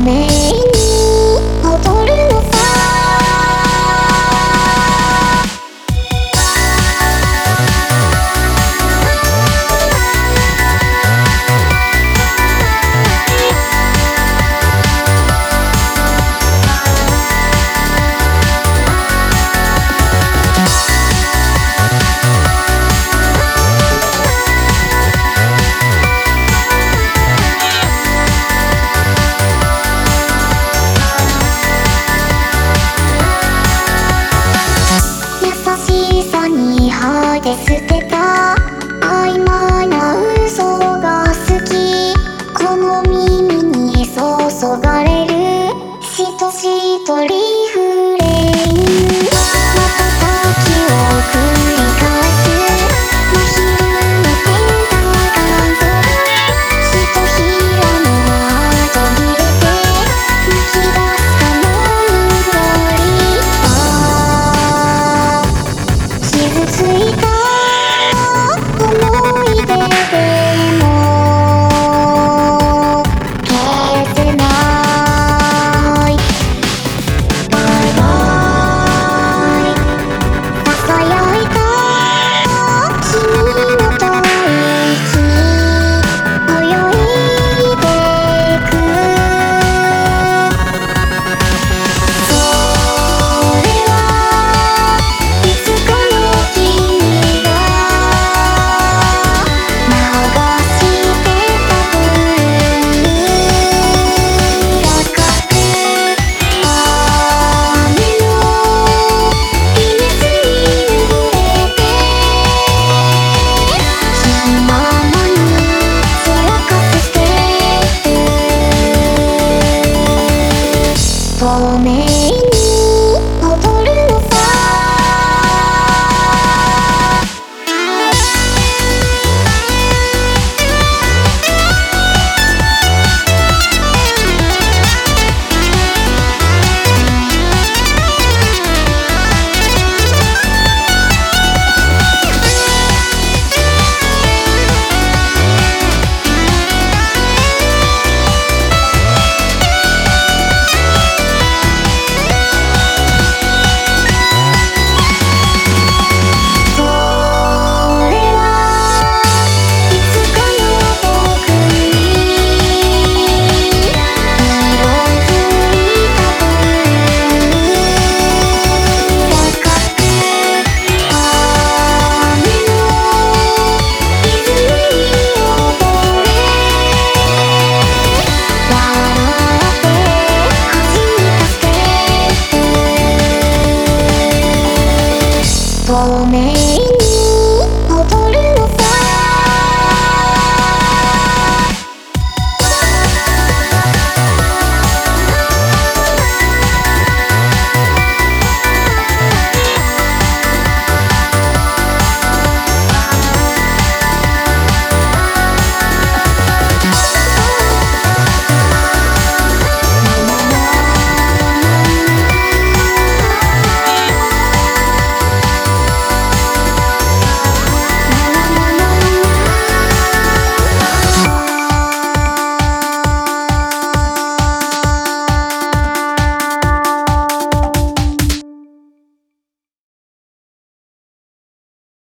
me. Tori. for me.